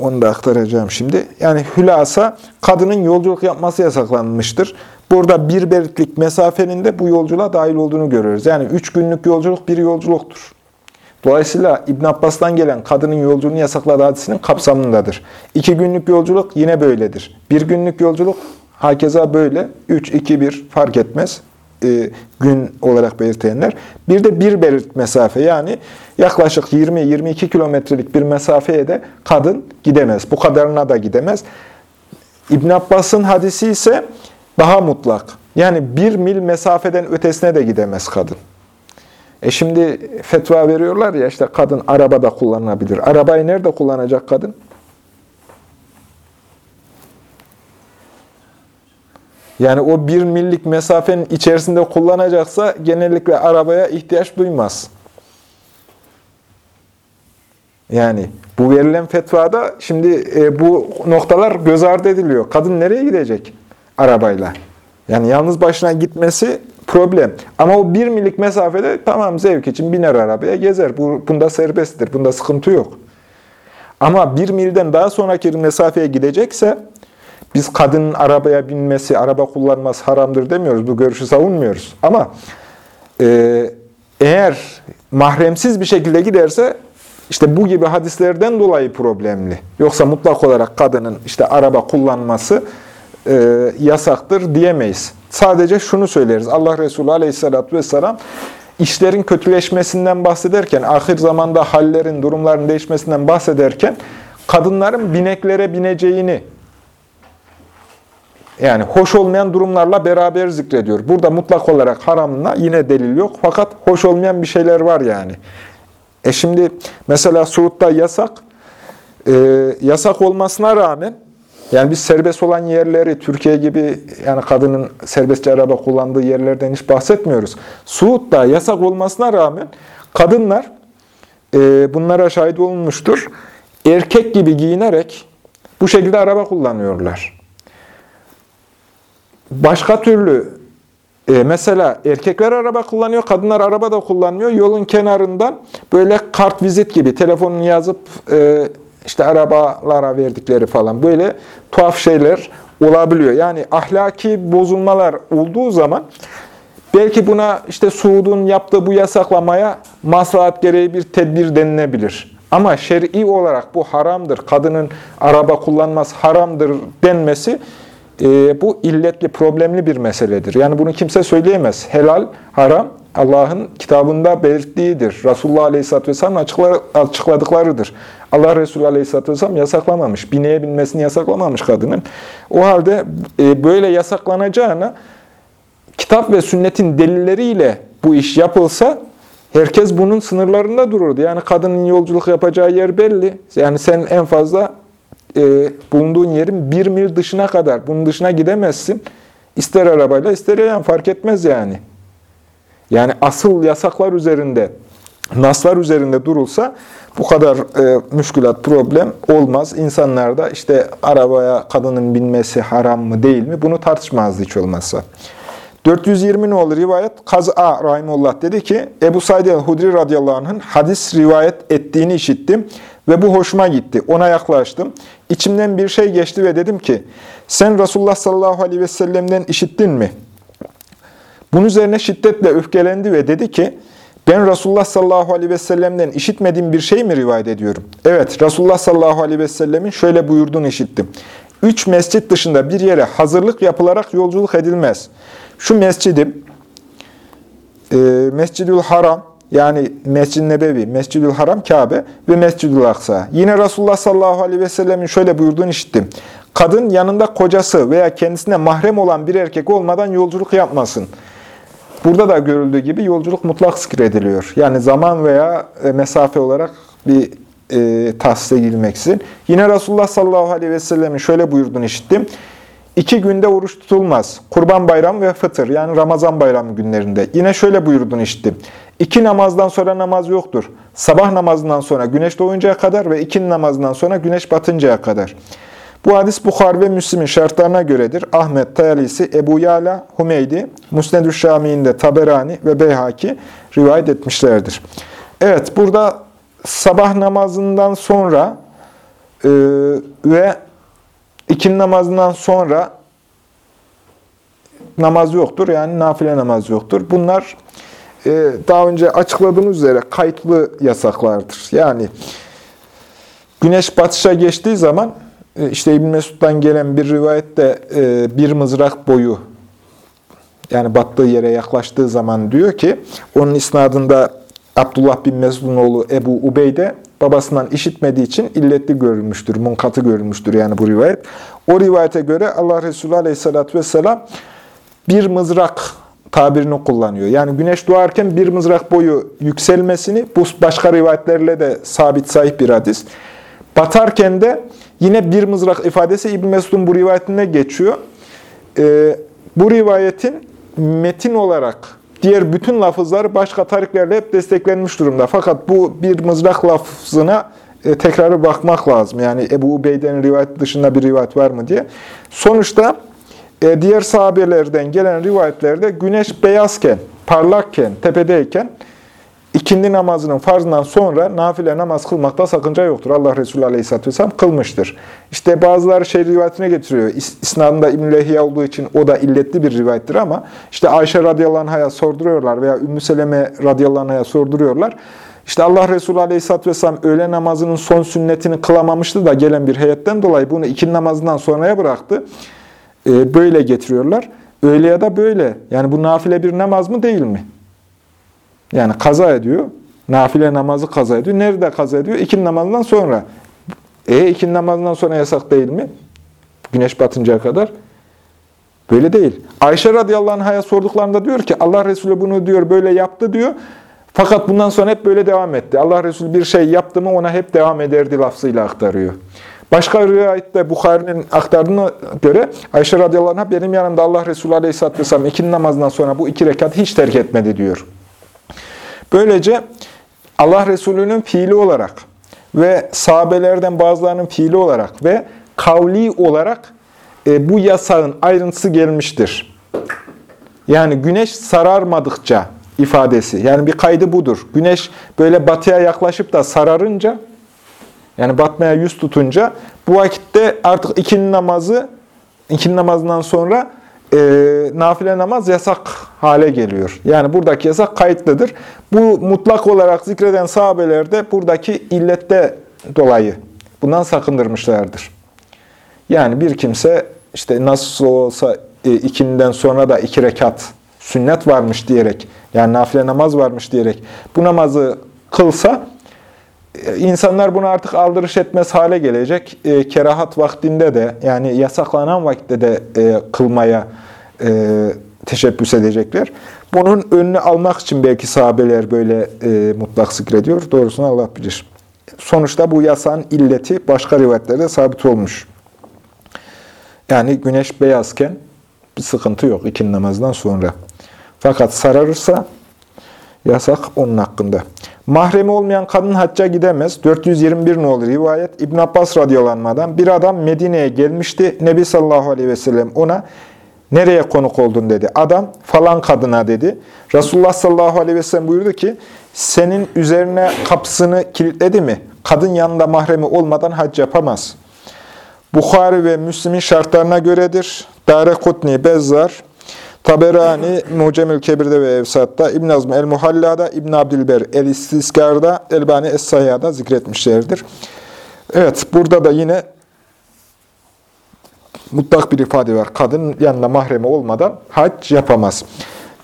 Onu da aktaracağım şimdi. Yani hülasa kadının yolculuk yapması yasaklanmıştır. Burada bir beritlik mesafenin de bu yolculuğa dahil olduğunu görüyoruz. Yani üç günlük yolculuk bir yolculuktur. Dolayısıyla İbn Abbas'tan gelen kadının yolculuğunu yasakladığı hadisinin kapsamındadır. İki günlük yolculuk yine böyledir. Bir günlük yolculuk hakeza böyle. Üç, iki, bir fark etmez. E, gün olarak belirtenler. Bir de bir belirt mesafe yani yaklaşık 20-22 kilometrelik bir mesafeye de kadın gidemez. Bu kadarına da gidemez. İbn Abbas'ın hadisi ise daha mutlak. Yani bir mil mesafeden ötesine de gidemez kadın. E şimdi fetva veriyorlar ya işte kadın arabada kullanabilir. Arabayı nerede kullanacak kadın? Yani o bir millik mesafenin içerisinde kullanacaksa genellikle arabaya ihtiyaç duymaz. Yani bu verilen fetvada şimdi e, bu noktalar göz ardı ediliyor. Kadın nereye gidecek arabayla? Yani yalnız başına gitmesi problem. Ama o bir millik mesafede tamam zevk için biner arabaya gezer. Bu, bunda serbesttir. Bunda sıkıntı yok. Ama bir milden daha sonraki mesafeye gidecekse biz kadının arabaya binmesi, araba kullanması haramdır demiyoruz. Bu görüşü savunmuyoruz. Ama e, eğer mahremsiz bir şekilde giderse işte bu gibi hadislerden dolayı problemli. Yoksa mutlak olarak kadının işte araba kullanması e, yasaktır diyemeyiz. Sadece şunu söyleriz. Allah Resulü aleyhissalatü vesselam işlerin kötüleşmesinden bahsederken, ahir zamanda hallerin, durumların değişmesinden bahsederken kadınların bineklere bineceğini yani hoş olmayan durumlarla beraber zikrediyor. Burada mutlak olarak haramına yine delil yok. Fakat hoş olmayan bir şeyler var yani. E şimdi mesela Suud'da yasak, e, yasak olmasına rağmen yani biz serbest olan yerleri, Türkiye gibi yani kadının serbestçe araba kullandığı yerlerden hiç bahsetmiyoruz. Suud'da yasak olmasına rağmen kadınlar e, bunlara şahit olunmuştur. Erkek gibi giyinerek bu şekilde araba kullanıyorlar. Başka türlü e, mesela erkekler araba kullanıyor, kadınlar araba da kullanmıyor. Yolun kenarından böyle kart vizit gibi telefonunu yazıp e, işte arabalara verdikleri falan böyle tuhaf şeyler olabiliyor. Yani ahlaki bozulmalar olduğu zaman belki buna işte Suud'un yaptığı bu yasaklamaya maslahat gereği bir tedbir denilebilir. Ama şer'i olarak bu haramdır, kadının araba kullanması haramdır denmesi e, bu illetli, problemli bir meseledir. Yani bunu kimse söyleyemez. Helal, haram Allah'ın kitabında belirttiğidir. Resulullah Aleyhisselatü Vesselam açıkladıklarıdır. Allah Resulü Aleyhisselatü Vesselam yasaklamamış. Bineye binmesini yasaklamamış kadının. O halde e, böyle yasaklanacağına kitap ve sünnetin delilleriyle bu iş yapılsa herkes bunun sınırlarında dururdu. Yani kadının yolculuk yapacağı yer belli. Yani sen en fazla e, bulunduğun yerin bir mil dışına kadar, bunun dışına gidemezsin. İster arabayla ister yayan fark etmez yani. Yani asıl yasaklar üzerinde, naslar üzerinde durulsa bu kadar e, müşkülat, problem olmaz. İnsanlar da işte arabaya kadının binmesi haram mı değil mi bunu tartışmazdı hiç olmazsa. 420 olur rivayet Kaz'a Rahimullah dedi ki Ebu Said el-Hudri radıyallahu anh'ın hadis rivayet ettiğini işittim ve bu hoşuma gitti. Ona yaklaştım. İçimden bir şey geçti ve dedim ki sen Resulullah sallallahu aleyhi ve sellem'den işittin mi? Bunun üzerine şiddetle öfkelendi ve dedi ki, ben Resulullah sallallahu aleyhi ve sellem'den işitmediğim bir şey mi rivayet ediyorum? Evet, Resulullah sallallahu aleyhi ve sellemin şöyle buyurduğunu işittim. Üç mescit dışında bir yere hazırlık yapılarak yolculuk edilmez. Şu mescidim, e, Mescidül Haram, yani Mescid-i Nebevi, Mescidül Haram, Kabe ve Mescidül Aksa. Yine Resulullah sallallahu aleyhi ve sellemin şöyle buyurduğunu işittim. Kadın yanında kocası veya kendisine mahrem olan bir erkek olmadan yolculuk yapmasın. Burada da görüldüğü gibi yolculuk mutlak zikrediliyor. Yani zaman veya e, mesafe olarak bir e, tahsise girmeksizin. Yine Resulullah sallallahu aleyhi ve sellemin şöyle buyurduğunu işittim. İki günde oruç tutulmaz. Kurban bayramı ve fıtır yani Ramazan bayramı günlerinde. Yine şöyle buyurduğunu işittim. İki namazdan sonra namaz yoktur. Sabah namazından sonra güneş doğuncaya kadar ve ikindi namazından sonra güneş batıncaya kadar. Bu hadis Bukhar ve Müslim'in şartlarına göredir. Ahmet, Tayalisi, Ebu Yala, Humeydi, Musned-ü Şami'inde Taberani ve Beyhaki rivayet etmişlerdir. Evet, burada sabah namazından sonra e, ve ikin namazından sonra namaz yoktur. Yani nafile namaz yoktur. Bunlar daha önce açıkladığımız üzere kayıtlı yasaklardır. Yani güneş batışa geçtiği zaman e, işte İbn Mesud'dan gelen bir rivayette e, bir mızrak boyu yani battığı yere yaklaştığı zaman diyor ki onun isnadında Abdullah bin Mesud'un oğlu Ebu Ubeyde babasından işitmediği için illetli görülmüştür, munkatı görülmüştür yani bu rivayet. O rivayete göre Allah Resulü Aleyhisselatü Vesselam bir mızrak tabirini kullanıyor. Yani güneş doğarken bir mızrak boyu yükselmesini, bu başka rivayetlerle de sabit sahip bir hadis. Batarken de Yine bir mızrak ifadesi İbn Mesud'un bu rivayetinde geçiyor. Ee, bu rivayetin metin olarak diğer bütün lafızlar başka tariklerle hep desteklenmiş durumda. Fakat bu bir mızrak lafzına e, tekrarı bakmak lazım. Yani Ebu Ubeyde'nin rivayet dışında bir rivayet var mı diye. Sonuçta e, diğer sahabelerden gelen rivayetlerde güneş beyazken, parlakken, tepedeyken ikindi namazının farzından sonra nafile namaz kılmakta sakınca yoktur. Allah Resulü Aleyhisselatü Vesselam kılmıştır. İşte bazıları şey rivayetine getiriyor. İsnadında İbn-i Lehiye olduğu için o da illetli bir rivayettir ama işte Ayşe radıyallahu anh'a sorduruyorlar veya Ümmü Seleme radıyallahu anh'a sorduruyorlar. İşte Allah Resulü Aleyhisselatü Vesselam öğle namazının son sünnetini kılamamıştı da gelen bir heyetten dolayı bunu ikindi namazından sonraya bıraktı. Ee, böyle getiriyorlar. Öyle ya da böyle. Yani bu nafile bir namaz mı değil mi? Yani kaza ediyor. Nafile namazı kaza ediyor. Nerede kaza ediyor? İkin namazından sonra. E ikin namazından sonra yasak değil mi? Güneş batıncaya kadar. Böyle değil. Ayşe radıyallahu anh'a sorduklarında diyor ki Allah Resulü bunu diyor böyle yaptı diyor. Fakat bundan sonra hep böyle devam etti. Allah Resulü bir şey yaptı mı ona hep devam ederdi lafzıyla aktarıyor. Başka rivayette Bukhari'nin aktardığına göre Ayşe radıyallahu anh'a benim yanımda Allah Resulü aleyhisselatü vesselam ikinin namazından sonra bu iki rekat hiç terk etmedi diyor. Böylece Allah Resulü'nün fiili olarak ve sahabelerden bazılarının fiili olarak ve kavli olarak e, bu yasağın ayrıntısı gelmiştir. Yani güneş sararmadıkça ifadesi. Yani bir kaydı budur. Güneş böyle batıya yaklaşıp da sararınca Yani batmaya yüz tutunca bu vakitte artık ikindi namazı, ikindi namazından sonra e, nafile namaz yasak hale geliyor. Yani buradaki yasak kayıtlıdır. Bu mutlak olarak zikreden sahabeler de buradaki illette dolayı bundan sakındırmışlardır. Yani bir kimse işte nasıl olsa e, ikinden sonra da iki rekat sünnet varmış diyerek, yani nafile namaz varmış diyerek bu namazı kılsa, insanlar bunu artık aldırış etmez hale gelecek. E, kerahat vaktinde de, yani yasaklanan vakitte de e, kılmaya e, teşebbüs edecekler. Bunun önünü almak için belki sahabeler böyle e, mutlak zikrediyor. Doğrusunu Allah bilir. Sonuçta bu yasan illeti başka rivayetlerde sabit olmuş. Yani güneş beyazken bir sıkıntı yok ikin namazdan sonra. Fakat sararırsa yasak onun hakkında. Mahremi olmayan kadın hacca gidemez. 421 nolu rivayet İbn Abbas radıyallahu bir adam Medine'ye gelmişti. Nebi sallallahu aleyhi ve sellem ona nereye konuk oldun dedi. Adam falan kadına dedi. Resulullah sallallahu aleyhi ve sellem buyurdu ki senin üzerine kapısını kilitledi mi? Kadın yanında mahremi olmadan hac yapamaz. Bukhari ve Müslim'in şartlarına göredir. Dare Kutni, Bezzar, Taberani, Mucemül Kebir'de ve Evsat'ta, İbn Azm el-Muhalla'da, İbn Abdülber el-İstiskar'da, Elbani Es-Sayya'da zikretmişlerdir. Evet, burada da yine mutlak bir ifade var. Kadın yanında mahremi olmadan hac yapamaz.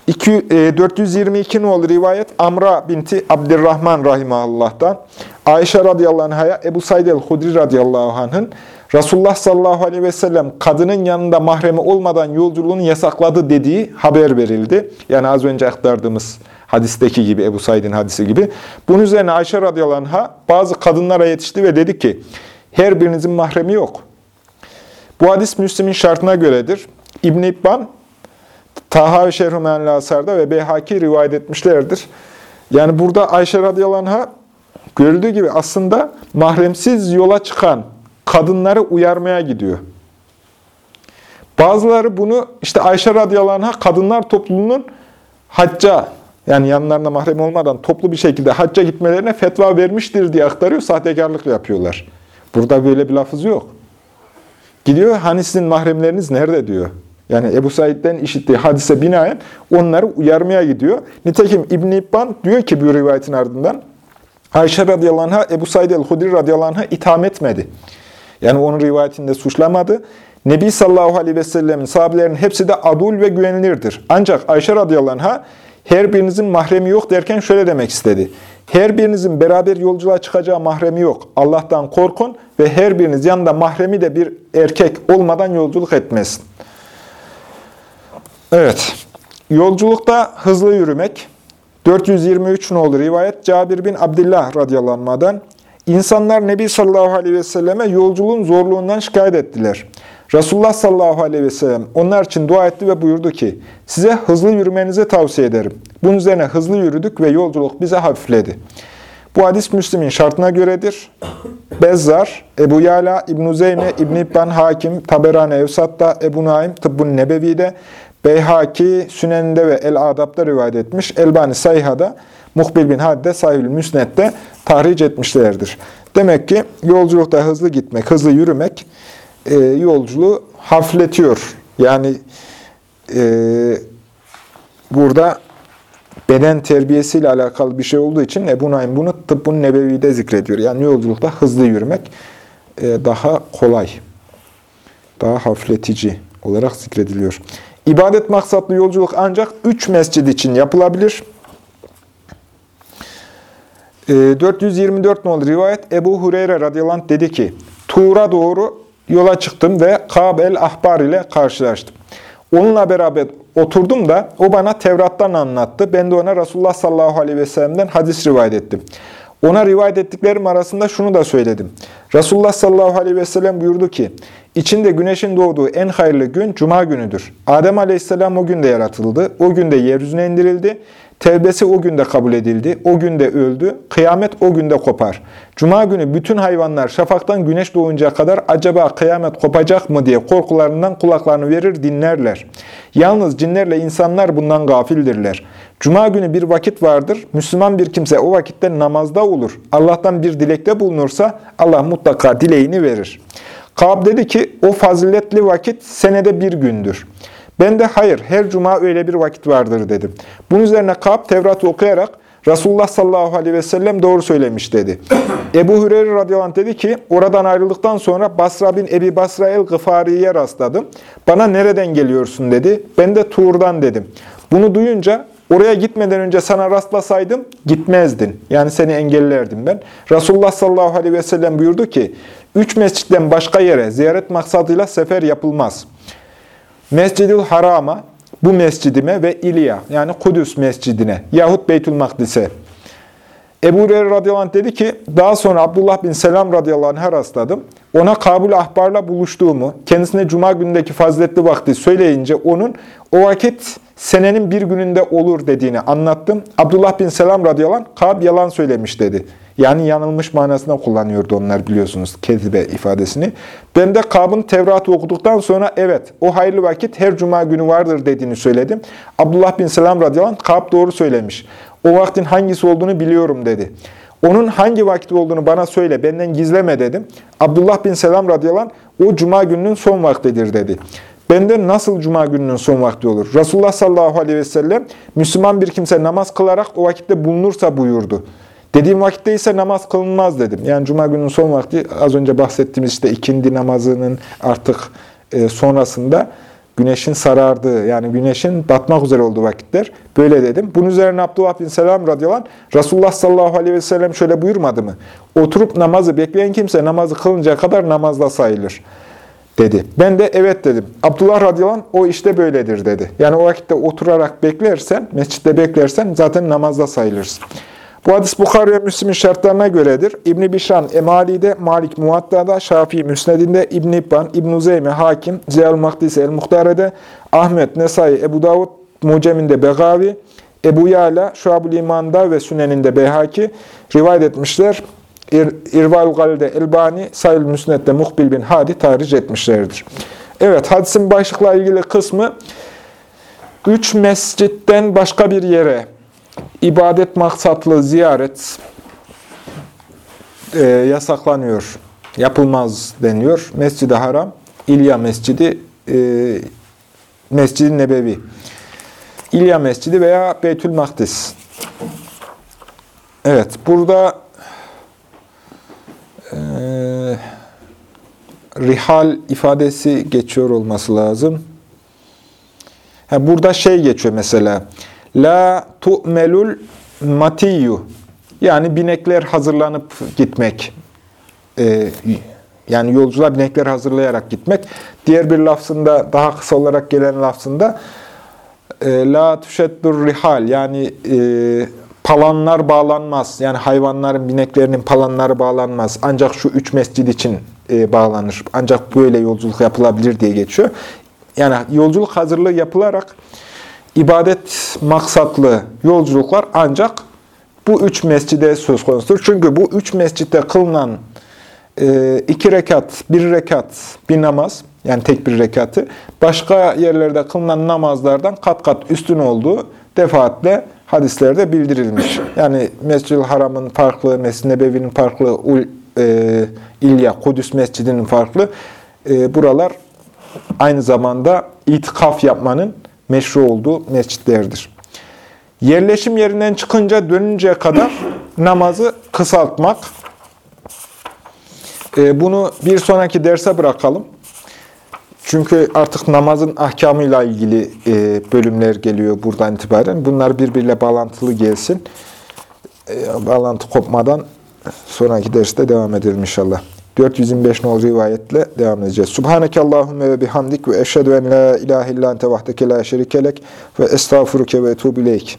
2, e, 422 nolu rivayet Amra binti Abdurrahman rahimahullah'tan Ayşe radıyallahu anh'a Ebu Said el-Hudri radıyallahu anh'ın Resulullah sallallahu aleyhi ve sellem kadının yanında mahremi olmadan yolculuğunu yasakladı dediği haber verildi. Yani az önce aktardığımız hadisteki gibi, Ebu Said'in hadisi gibi. Bunun üzerine Ayşe radıyallahu anh'a bazı kadınlara yetişti ve dedi ki, her birinizin mahremi yok. Bu hadis Müslim'in şartına göredir. İbn-i İbban, Taha ve Şerhumen Lasar'da ve Beyhaki rivayet etmişlerdir. Yani burada Ayşe radıyallahu anh'a görüldüğü gibi aslında mahremsiz yola çıkan kadınları uyarmaya gidiyor. Bazıları bunu işte Ayşe radıyallahu kadınlar topluluğunun hacca yani yanlarına mahrem olmadan toplu bir şekilde hacca gitmelerine fetva vermiştir diye aktarıyor. Sahtekarlık yapıyorlar. Burada böyle bir lafız yok. Gidiyor hani sizin mahremleriniz nerede diyor. Yani Ebu Said'den işittiği hadise binaen onları uyarmaya gidiyor. Nitekim İbn İbban diyor ki bu rivayetin ardından Ayşe radıyallahu anh'a Ebu Said el-Hudri radıyallahu anh'a itham etmedi. Yani onun rivayetinde suçlamadı. Nebi sallallahu aleyhi ve sellemin sahabelerinin hepsi de adul ve güvenilirdir. Ancak Ayşe radıyallahu anh'a her birinizin mahremi yok derken şöyle demek istedi. Her birinizin beraber yolculuğa çıkacağı mahremi yok. Allah'tan korkun ve her biriniz yanında mahremi de bir erkek olmadan yolculuk etmesin. Evet. Yolculukta hızlı yürümek. 423 nolu rivayet Cabir bin Abdullah radıyallahu anh'dan İnsanlar Nebi sallallahu aleyhi ve selleme yolculuğun zorluğundan şikayet ettiler. Resulullah sallallahu aleyhi ve sellem onlar için dua etti ve buyurdu ki, size hızlı yürümenizi tavsiye ederim. Bunun üzerine hızlı yürüdük ve yolculuk bize hafifledi. Bu hadis Müslim'in şartına göredir. Bezzar, Ebu Yala, İbn-i Zeyne, İbn-i İbban, Hakim, Taberane, Evsat'ta, Ebu Naim, Tıbbun Nebevi'de, Beyhaki, Sünen'de ve El-Adab'da rivayet etmiş. Elbani Sayha'da, Muhbil bin Hadde, Sahih-ül Müsnet'te tahric etmişlerdir. Demek ki yolculukta hızlı gitmek, hızlı yürümek e, yolculuğu hafifletiyor. Yani e, burada beden terbiyesiyle alakalı bir şey olduğu için Ebu Naim bunu tıbbun nebevide zikrediyor. Yani yolculukta hızlı yürümek e, daha kolay, daha hafifletici olarak zikrediliyor. İbadet maksatlı yolculuk ancak üç mescid için yapılabilir. 424 ee, nolu rivayet Ebu Hureyre radıyallahu anh dedi ki, Tuğra doğru yola çıktım ve Kab el-Ahbar ile karşılaştım. Onunla beraber oturdum da o bana Tevrat'tan anlattı. Ben de ona Resulullah sallallahu aleyhi ve sellem'den hadis rivayet ettim. Ona rivayet ettiklerim arasında şunu da söyledim. Resulullah sallallahu aleyhi ve sellem buyurdu ki, İçinde güneşin doğduğu en hayırlı gün Cuma günüdür. Adem Aleyhisselam o günde yaratıldı. O günde yeryüzüne indirildi. Tevbesi o günde kabul edildi. O günde öldü. Kıyamet o günde kopar. Cuma günü bütün hayvanlar şafaktan güneş doğuncaya kadar acaba kıyamet kopacak mı diye korkularından kulaklarını verir dinlerler. Yalnız cinlerle insanlar bundan gafildirler. Cuma günü bir vakit vardır. Müslüman bir kimse o vakitte namazda olur. Allah'tan bir dilekte bulunursa Allah mutlaka dileğini verir. Kab dedi ki o faziletli vakit senede bir gündür. Ben de hayır her cuma öyle bir vakit vardır dedim. Bunun üzerine Kab Tevrat'ı okuyarak Resulullah sallallahu aleyhi ve sellem doğru söylemiş dedi. *coughs* Ebu Hureyre radıyallahu anh dedi ki oradan ayrıldıktan sonra Basra bin Ebi Basra el-Gıfari'ye rastladım. Bana nereden geliyorsun dedi. Ben de Tuğur'dan dedim. Bunu duyunca oraya gitmeden önce sana rastlasaydım gitmezdin. Yani seni engellerdim ben. Resulullah sallallahu aleyhi ve sellem buyurdu ki üç mescitten başka yere ziyaret maksadıyla sefer yapılmaz. Mescidül Haram'a, bu mescidime ve İlya yani Kudüs mescidine yahut Beytül Makdis'e. Ebu Hureyre radıyallahu anh dedi ki, daha sonra Abdullah bin Selam radıyallahu anh'a rastladım. Ona Kabul Ahbar'la buluştuğumu, kendisine Cuma günündeki faziletli vakti söyleyince onun o vakit senenin bir gününde olur dediğini anlattım. Abdullah bin Selam radıyallahu anh, Kab yalan söylemiş dedi. Yani yanılmış manasında kullanıyordu onlar biliyorsunuz kezibe ifadesini. Ben de Kab'ın Tevrat'ı okuduktan sonra evet o hayırlı vakit her cuma günü vardır dediğini söyledim. Abdullah bin Selam radıyallahu anh Kab doğru söylemiş. O vaktin hangisi olduğunu biliyorum dedi. Onun hangi vakit olduğunu bana söyle, benden gizleme dedim. Abdullah bin Selam radıyallahu anh, o cuma gününün son vaktidir dedi. Benden nasıl cuma gününün son vakti olur? Resulullah sallallahu aleyhi ve sellem, Müslüman bir kimse namaz kılarak o vakitte bulunursa buyurdu. Dediğim vakitte ise namaz kılınmaz dedim. Yani cuma gününün son vakti az önce bahsettiğimiz işte ikindi namazının artık e, sonrasında güneşin sarardığı yani güneşin batmak üzere olduğu vakitler. Böyle dedim. Bunun üzerine Abdullah bin Selam radıyallahu anh, Resulullah sallallahu aleyhi ve sellem şöyle buyurmadı mı? Oturup namazı bekleyen kimse namazı kılınca kadar namazda sayılır dedi. Ben de evet dedim. Abdullah radıyallahu anh, o işte böyledir dedi. Yani o vakitte oturarak beklersen, mescitte beklersen zaten namazda sayılırsın. Bu hadis Bukhari ve Müslim'in şartlarına göredir. İbn-i Bişran Emali'de, Malik Muvatta'da, Şafii Müsned'inde, İbn-i İbban, İbn-i Zeyme Hakim, Ziyal Mahdisi El-Muhtare'de, Ahmet, Nesai, Ebu Davud, Mucem'inde Begavi, Ebu Yala, Şuab-ül İman'da ve Sünen'inde Beyhaki rivayet etmişler. İr, İrval Galide Elbani, Sayıl Müsned'de Muhbil bin Hadi tarih etmişlerdir. Evet, hadisin başlıkla ilgili kısmı, üç mescitten başka bir yere ibadet maksatlı ziyaret e, yasaklanıyor, yapılmaz deniyor. Mescid-i Haram, İlya Mescidi, e, Mescid-i Nebevi. İlya Mescidi veya Beytül Makdis. Evet, burada e, rihal ifadesi geçiyor olması lazım. Ha, burada şey geçiyor mesela. La tu'melul matiyyu. Yani binekler hazırlanıp gitmek. Ee, yani yolculuğa binekler hazırlayarak gitmek. Diğer bir lafzında, daha kısa olarak gelen lafzında e, la tuşeddur rihal. Yani e, palanlar bağlanmaz. Yani hayvanların, bineklerinin palanları bağlanmaz. Ancak şu üç mescid için e, bağlanır. Ancak böyle yolculuk yapılabilir diye geçiyor. Yani yolculuk hazırlığı yapılarak ibadet maksatlı yolculuklar ancak bu üç mescide söz konusudur. Çünkü bu üç mescitte kılınan e, iki rekat, bir rekat bir namaz, yani tek bir rekatı, başka yerlerde kılınan namazlardan kat kat üstün olduğu defaatle hadislerde bildirilmiş. Yani Mescid-i Haram'ın farklı, Mescid-i Nebevi'nin farklı, e, İlya, Kudüs Mescidi'nin farklı. E, buralar aynı zamanda itikaf yapmanın meşru olduğu mescitlerdir. Yerleşim yerinden çıkınca dönünceye kadar namazı kısaltmak. Ee, bunu bir sonraki derse bırakalım. Çünkü artık namazın ahkamıyla ilgili e, bölümler geliyor buradan itibaren. Bunlar birbiriyle bağlantılı gelsin. E, bağlantı kopmadan sonraki derste devam edelim inşallah. 425 nol rivayetle devam edeceğiz. Subhaneke Allahümme ve bihamdik ve eşhedü en la ilahe illa ente vahdeke la şerikelek ve estağfuruke ve etubu ileyk.